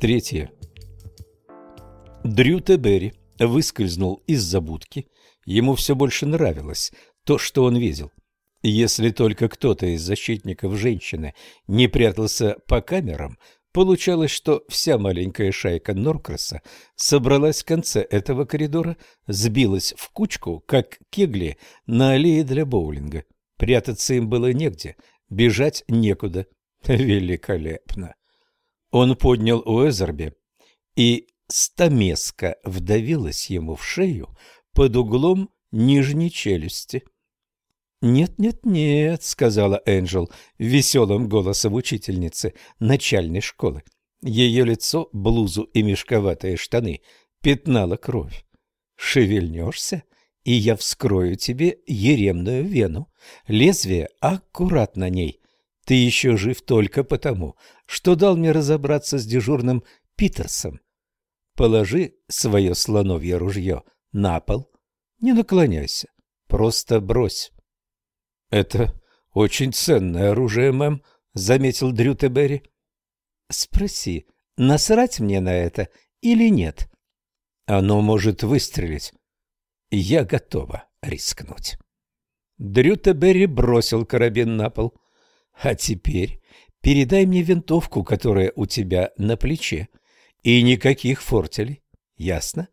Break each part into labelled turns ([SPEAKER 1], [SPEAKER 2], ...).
[SPEAKER 1] Третье. Дрю Тебери выскользнул из забудки. Ему все больше нравилось то, что он видел. Если только кто-то из защитников женщины не прятался по камерам, получалось, что вся маленькая шайка Норкраса собралась в конце этого коридора, сбилась в кучку, как кегли на аллее для боулинга. Прятаться им было негде, бежать некуда. Великолепно! Он поднял Уэзерби, и стамеска вдавилась ему в шею под углом нижней челюсти. «Нет-нет-нет», — сказала Энджел веселым голосом учительницы начальной школы. Ее лицо, блузу и мешковатые штаны пятнала кровь. «Шевельнешься, и я вскрою тебе еремную вену. Лезвие аккурат на ней. Ты еще жив только потому, что дал мне разобраться с дежурным Питерсом. Положи свое слоновье ружье на пол. Не наклоняйся, просто брось. — Это очень ценное оружие, мэм, — заметил Дрю Тебери. — Спроси, насрать мне на это или нет? Оно может выстрелить. Я готова рискнуть. Дрю Тебери бросил карабин на пол. — а теперь передай мне винтовку, которая у тебя на плече, и никаких фортелей. Ясно?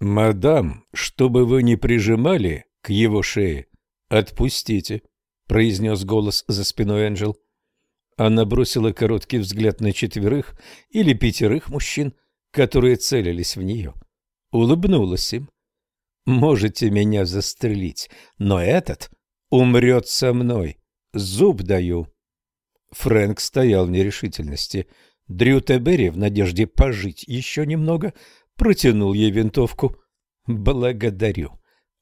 [SPEAKER 1] Мадам, чтобы вы не прижимали к его шее, отпустите, произнес голос за спиной Энджел. Она бросила короткий взгляд на четверых или пятерых мужчин, которые целились в нее. Улыбнулась им. «Можете меня застрелить, но этот умрет со мной». Зуб даю. Фрэнк стоял в нерешительности. Дрю Тебери, в надежде пожить еще немного, протянул ей винтовку. «Благодарю».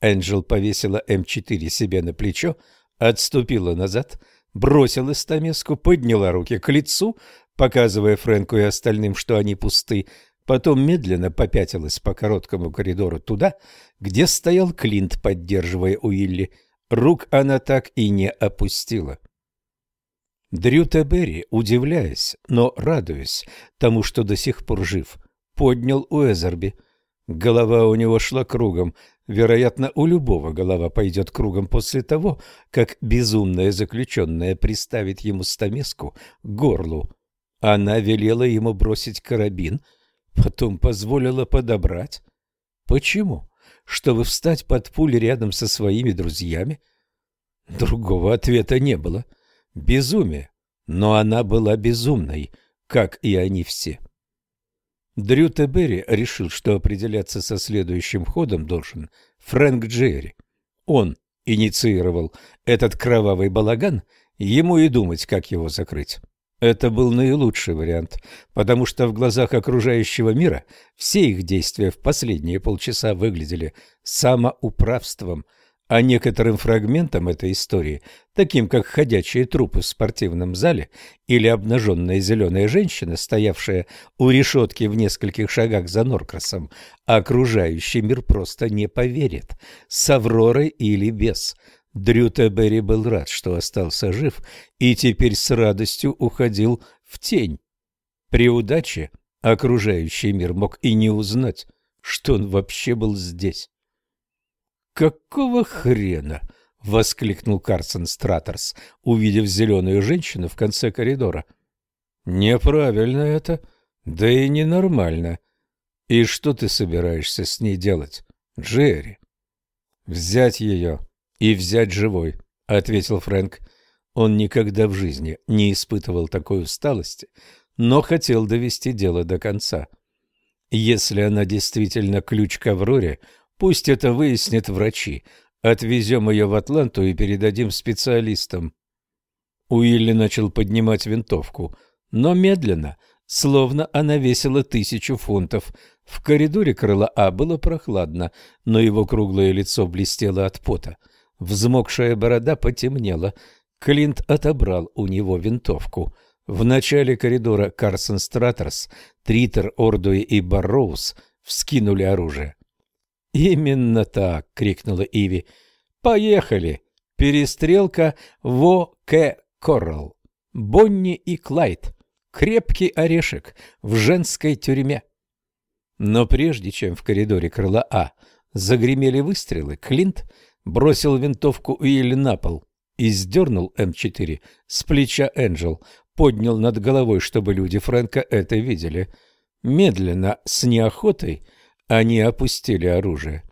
[SPEAKER 1] Энджел повесила М4 себе на плечо, отступила назад, бросила стамеску, подняла руки к лицу, показывая Фрэнку и остальным, что они пусты, потом медленно попятилась по короткому коридору туда, где стоял Клинт, поддерживая Уилли. Рук она так и не опустила. Дрю Тебери, удивляясь, но радуясь тому, что до сих пор жив, поднял Уэзерби. Голова у него шла кругом. Вероятно, у любого голова пойдет кругом после того, как безумная заключенная приставит ему стамеску к горлу. Она велела ему бросить карабин, потом позволила подобрать. Почему? Чтобы встать под пуль рядом со своими друзьями? Другого ответа не было. Безумие. Но она была безумной, как и они все. Дрю Тебери решил, что определяться со следующим ходом должен Фрэнк Джерри. Он инициировал этот кровавый балаган, ему и думать, как его закрыть. Это был наилучший вариант, потому что в глазах окружающего мира все их действия в последние полчаса выглядели самоуправством, а некоторым фрагментам этой истории, таким как ходячие трупы в спортивном зале или обнаженная зеленая женщина, стоявшая у решетки в нескольких шагах за Норкрасом, окружающий мир просто не поверит, с Авророй или без – Дрю Тебери был рад, что остался жив, и теперь с радостью уходил в тень. При удаче окружающий мир мог и не узнать, что он вообще был здесь. «Какого хрена?» — воскликнул Карсон Стратерс, увидев зеленую женщину в конце коридора. «Неправильно это, да и ненормально. И что ты собираешься с ней делать, Джерри?» «Взять ее и взять живой, — ответил Фрэнк. Он никогда в жизни не испытывал такой усталости, но хотел довести дело до конца. Если она действительно ключ к Авроре, пусть это выяснят врачи. Отвезем ее в Атланту и передадим специалистам. Уилли начал поднимать винтовку, но медленно, словно она весила тысячу фунтов. В коридоре крыла А было прохладно, но его круглое лицо блестело от пота. Взмокшая борода потемнела. Клинт отобрал у него винтовку. В начале коридора Карсон Стратерс, Тритер, Ордуи и Барроуз вскинули оружие. «Именно так!» — крикнула Иви. «Поехали! Перестрелка в О.К. Коррелл. Бонни и Клайд. Крепкий орешек в женской тюрьме. Но прежде чем в коридоре крыла А загремели выстрелы, Клинт бросил винтовку Уилли на пол и сдернул М4 с плеча Энджел, поднял над головой, чтобы люди Фрэнка это видели. Медленно, с неохотой, они опустили оружие.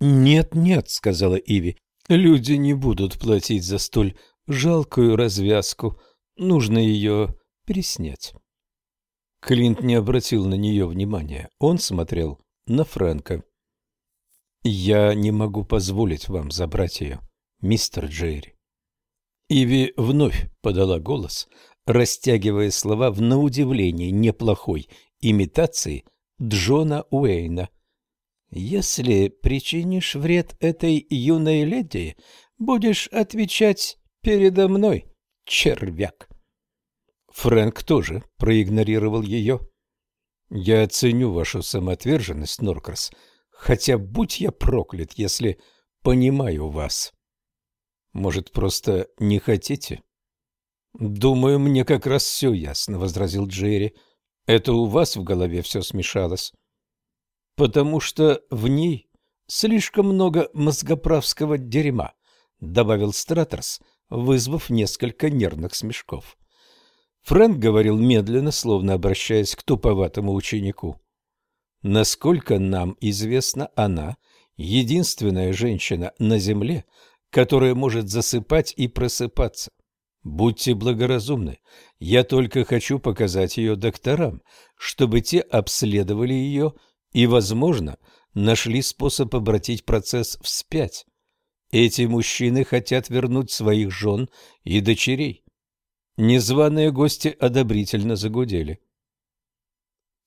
[SPEAKER 1] «Нет, нет», — сказала Иви, — «люди не будут платить за столь жалкую развязку. Нужно ее переснять». Клинт не обратил на нее внимания. Он смотрел на Фрэнка. «Я не могу позволить вам забрать ее, мистер Джейри». Иви вновь подала голос, растягивая слова в на удивление неплохой имитации Джона Уэйна. «Если причинишь вред этой юной леди, будешь отвечать передо мной, червяк». Фрэнк тоже проигнорировал ее. «Я ценю вашу самоотверженность, Норкрас, хотя будь я проклят, если понимаю вас». «Может, просто не хотите?» «Думаю, мне как раз все ясно», — возразил Джерри. «Это у вас в голове все смешалось?» «Потому что в ней слишком много мозгоправского дерьма», — добавил Стратерс, вызвав несколько нервных смешков. Фрэнк говорил медленно, словно обращаясь к туповатому ученику. Насколько нам известно, она — единственная женщина на Земле, которая может засыпать и просыпаться. Будьте благоразумны. Я только хочу показать ее докторам, чтобы те обследовали ее и, возможно, нашли способ обратить процесс вспять. Эти мужчины хотят вернуть своих жен и дочерей. Незваные гости одобрительно загудели.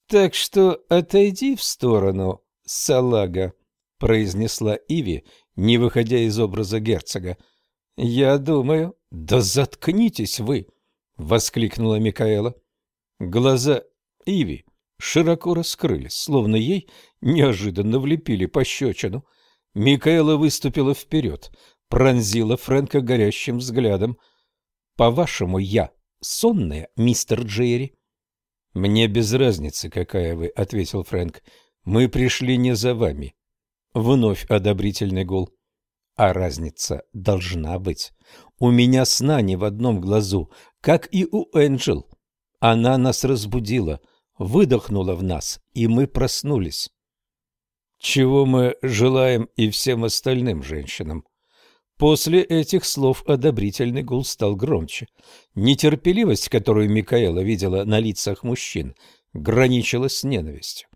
[SPEAKER 1] «Так что отойди в сторону, салага», — произнесла Иви, не выходя из образа герцога. «Я думаю...» «Да заткнитесь вы!» — воскликнула Микаэла. Глаза Иви широко раскрылись, словно ей неожиданно влепили пощечину. Микаэла выступила вперед, пронзила Фрэнка горящим взглядом — по-вашему, я сонная, мистер Джерри? Мне без разницы, какая вы, ответил Фрэнк. Мы пришли не за вами. Вновь одобрительный гул. А разница должна быть. У меня сна не в одном глазу, как и у Энджел. Она нас разбудила, выдохнула в нас, и мы проснулись. Чего мы желаем и всем остальным женщинам? После этих слов одобрительный гул стал громче. Нетерпеливость, которую Микаэла видела на лицах мужчин, граничила с ненавистью.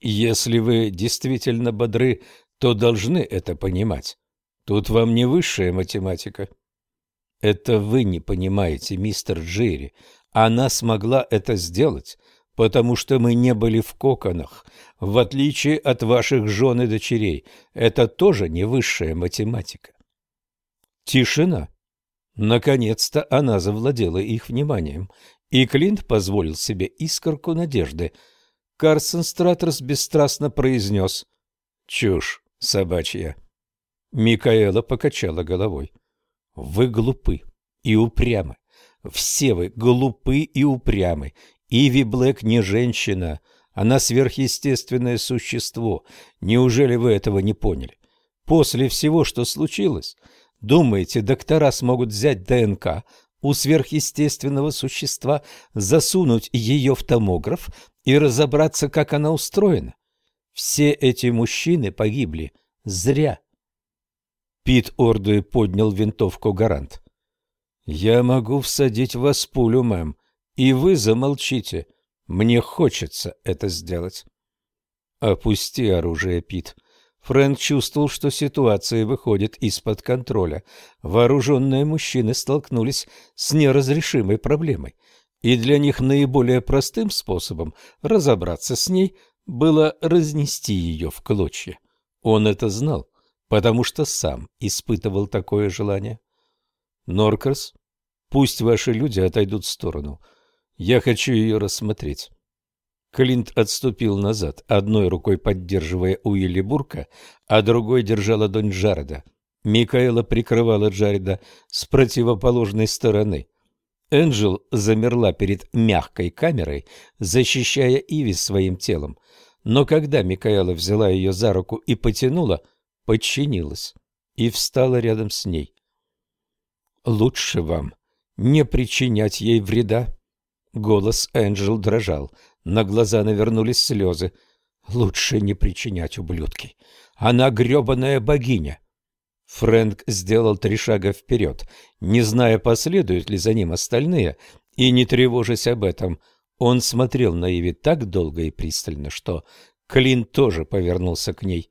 [SPEAKER 1] «Если вы действительно бодры, то должны это понимать. Тут вам не высшая математика». «Это вы не понимаете, мистер Джерри. Она смогла это сделать, потому что мы не были в коконах, в отличие от ваших жен и дочерей. Это тоже не высшая математика». Тишина. Наконец-то она завладела их вниманием, и Клинт позволил себе искорку надежды. Карсон Стратерс бесстрастно произнес «Чушь собачья». Микаэла покачала головой. «Вы глупы и упрямы. Все вы глупы и упрямы. Иви Блэк не женщина, она сверхъестественное существо. Неужели вы этого не поняли? После всего, что случилось, Думаете, доктора смогут взять ДНК у сверхъестественного существа, засунуть ее в томограф и разобраться, как она устроена? Все эти мужчины погибли зря. Пит Ордуэ поднял винтовку гарант. «Я могу всадить вас пулю, мэм, и вы замолчите. Мне хочется это сделать». «Опусти оружие, Пит», Фрэнк чувствовал, что ситуация выходит из-под контроля. Вооруженные мужчины столкнулись с неразрешимой проблемой, и для них наиболее простым способом разобраться с ней было разнести ее в клочья. Он это знал, потому что сам испытывал такое желание. Норкерс, пусть ваши люди отойдут в сторону. Я хочу ее рассмотреть. Клинт отступил назад, одной рукой поддерживая Уилли Бурка, а другой держа ладонь Джареда. Микаэла прикрывала Джареда с противоположной стороны. Энджел замерла перед мягкой камерой, защищая Иви своим телом, но когда Микаэла взяла ее за руку и потянула, подчинилась и встала рядом с ней. «Лучше вам не причинять ей вреда». Голос Энджел дрожал, на глаза навернулись слезы. «Лучше не причинять ублюдки. Она гребаная богиня». Фрэнк сделал три шага вперед, не зная, последуют ли за ним остальные, и не тревожась об этом. Он смотрел на Иви так долго и пристально, что Клин тоже повернулся к ней.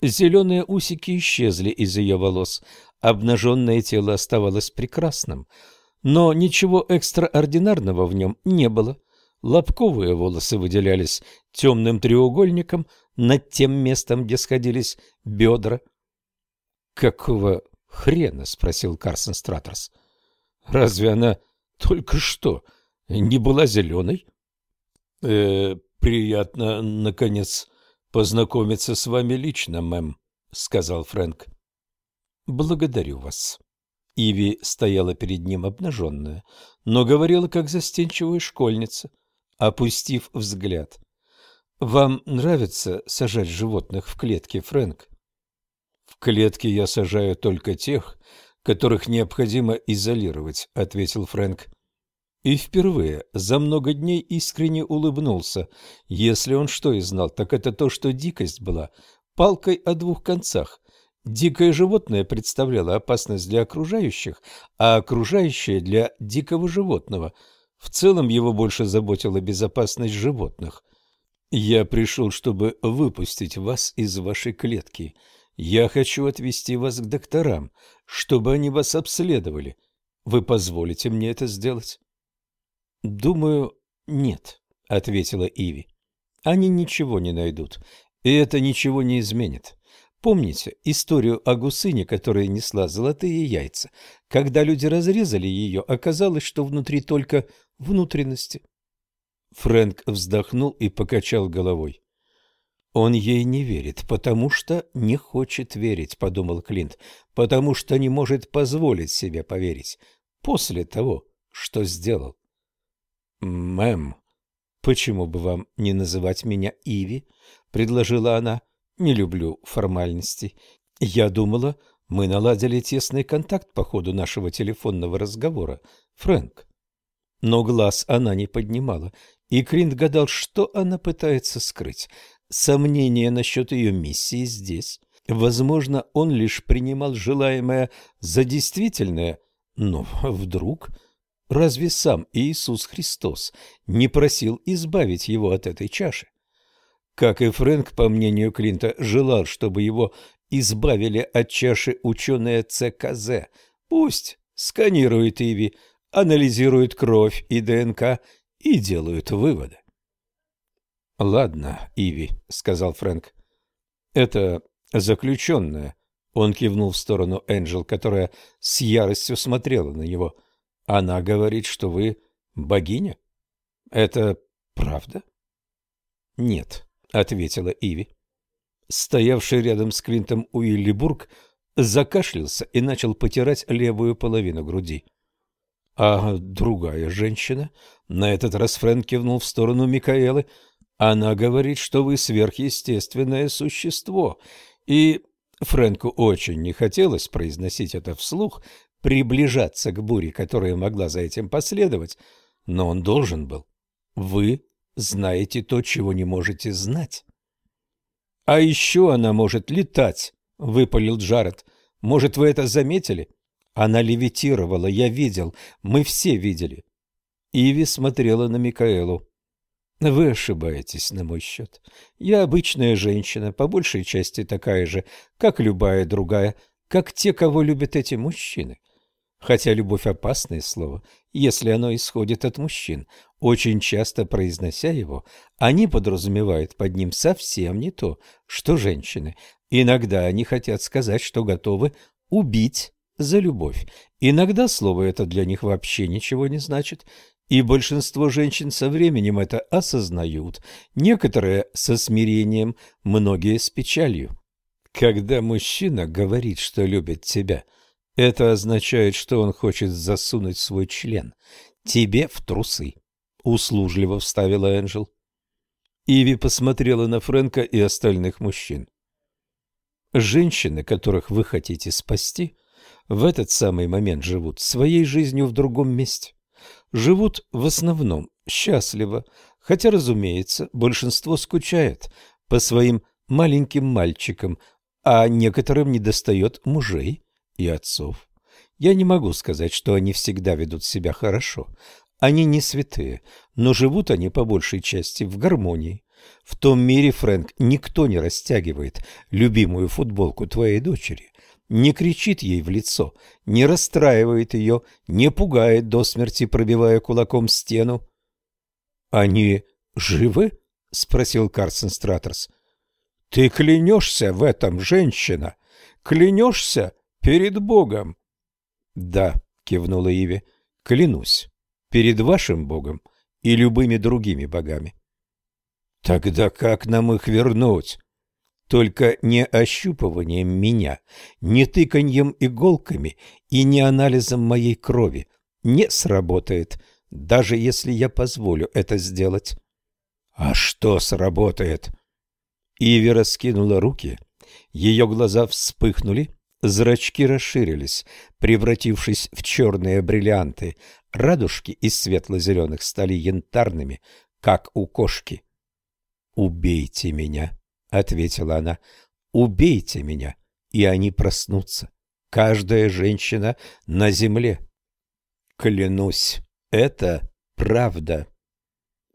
[SPEAKER 1] Зеленые усики исчезли из ее волос, обнаженное тело оставалось прекрасным, но ничего экстраординарного в нем не было. Лобковые волосы выделялись темным треугольником над тем местом, где сходились бедра – «Какого хрена?» — спросил Карсон Стратерс. «Разве она только что не была зеленой?» «Э, «Приятно, наконец, познакомиться с вами лично, мэм», — сказал Фрэнк. «Благодарю вас». Иви стояла перед ним обнаженная, но говорила как застенчивая школьница, опустив взгляд. «Вам нравится сажать животных в клетки, Фрэнк?» В клетке я сажаю только тех, которых необходимо изолировать, ответил Фрэнк. И впервые за много дней искренне улыбнулся. Если он что и знал, так это то, что дикость была палкой о двух концах. Дикое животное представляло опасность для окружающих, а окружающее для дикого животного. В целом его больше заботила безопасность животных. «Я пришел, чтобы выпустить вас из вашей клетки», я хочу отвезти вас к докторам, чтобы они вас обследовали. Вы позволите мне это сделать? Думаю, нет, ответила Иви. Они ничего не найдут, и это ничего не изменит. Помните историю о гусыне, которая несла золотые яйца? Когда люди разрезали ее, оказалось, что внутри только внутренности. Фрэнк вздохнул и покачал головой. Он ей не верит, потому что не хочет верить, подумал Клинт, потому что не может позволить себе поверить после того, что сделал. Мэм, почему бы вам не называть меня Иви? предложила она. Не люблю формальностей. Я думала, мы наладили тесный контакт по ходу нашего телефонного разговора, Фрэнк. Но глаз она не поднимала, и Клинт гадал, что она пытается скрыть сомнения насчет ее миссии здесь. Возможно, он лишь принимал желаемое за действительное, но вдруг... Разве сам Иисус Христос не просил избавить его от этой чаши? Как и Фрэнк, по мнению Клинта, желал, чтобы его избавили от чаши ученые ЦКЗ. Пусть сканируют Иви, анализируют кровь и ДНК и делают выводы. «Ладно, Иви», — сказал Фрэнк. «Это заключенная». Он кивнул в сторону Энджел, которая с яростью смотрела на него. «Она говорит, что вы богиня? Это правда?» «Нет», — ответила Иви. Стоявший рядом с Квинтом Уиллибург закашлялся и начал потирать левую половину груди. «А другая женщина?» На этот раз Фрэнк кивнул в сторону Микаэлы — она говорит, что вы сверхъестественное существо, и Фрэнку очень не хотелось произносить это вслух, приближаться к буре, которая могла за этим последовать, но он должен был. Вы знаете то, чего не можете знать. — А еще она может летать, — выпалил Джаред. — Может, вы это заметили? Она левитировала, я видел, мы все видели. Иви смотрела на Микаэлу. Вы ошибаетесь на мой счет. Я обычная женщина, по большей части такая же, как любая другая, как те, кого любят эти мужчины. Хотя любовь – опасное слово, если оно исходит от мужчин. Очень часто, произнося его, они подразумевают под ним совсем не то, что женщины. Иногда они хотят сказать, что готовы убить за любовь. Иногда слово это для них вообще ничего не значит, и большинство женщин со временем это осознают, некоторые со смирением, многие с печалью. Когда мужчина говорит, что любит тебя, Это означает, что он хочет засунуть свой член тебе в трусы, услужливо вставила Энджел. Иви посмотрела на Фрэнка и остальных мужчин. Женщины, которых вы хотите спасти, в этот самый момент живут своей жизнью в другом месте. Живут в основном счастливо, хотя, разумеется, большинство скучает по своим маленьким мальчикам, а некоторым недостает мужей и отцов. Я не могу сказать, что они всегда ведут себя хорошо. Они не святые, но живут они по большей части в гармонии. В том мире, Фрэнк, никто не растягивает любимую футболку твоей дочери, не кричит ей в лицо, не расстраивает ее, не пугает до смерти, пробивая кулаком стену. — Они живы? — спросил Карсон Стратерс. — Ты клянешься в этом, женщина? Клянешься перед Богом? — Да, — кивнула Иви, — клянусь перед вашим Богом и любыми другими богами. — Тогда как нам их вернуть? Только не ощупыванием меня, не тыканьем иголками и не анализом моей крови не сработает, даже если я позволю это сделать. — А что сработает? Иви раскинула руки, ее глаза вспыхнули, зрачки расширились, превратившись в черные бриллианты, Радужки из светло-зеленых стали янтарными, как у кошки. «Убейте меня», — ответила она, — «убейте меня, и они проснутся. Каждая женщина на земле». «Клянусь, это правда».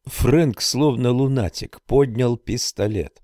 [SPEAKER 1] Фрэнк, словно лунатик, поднял пистолет.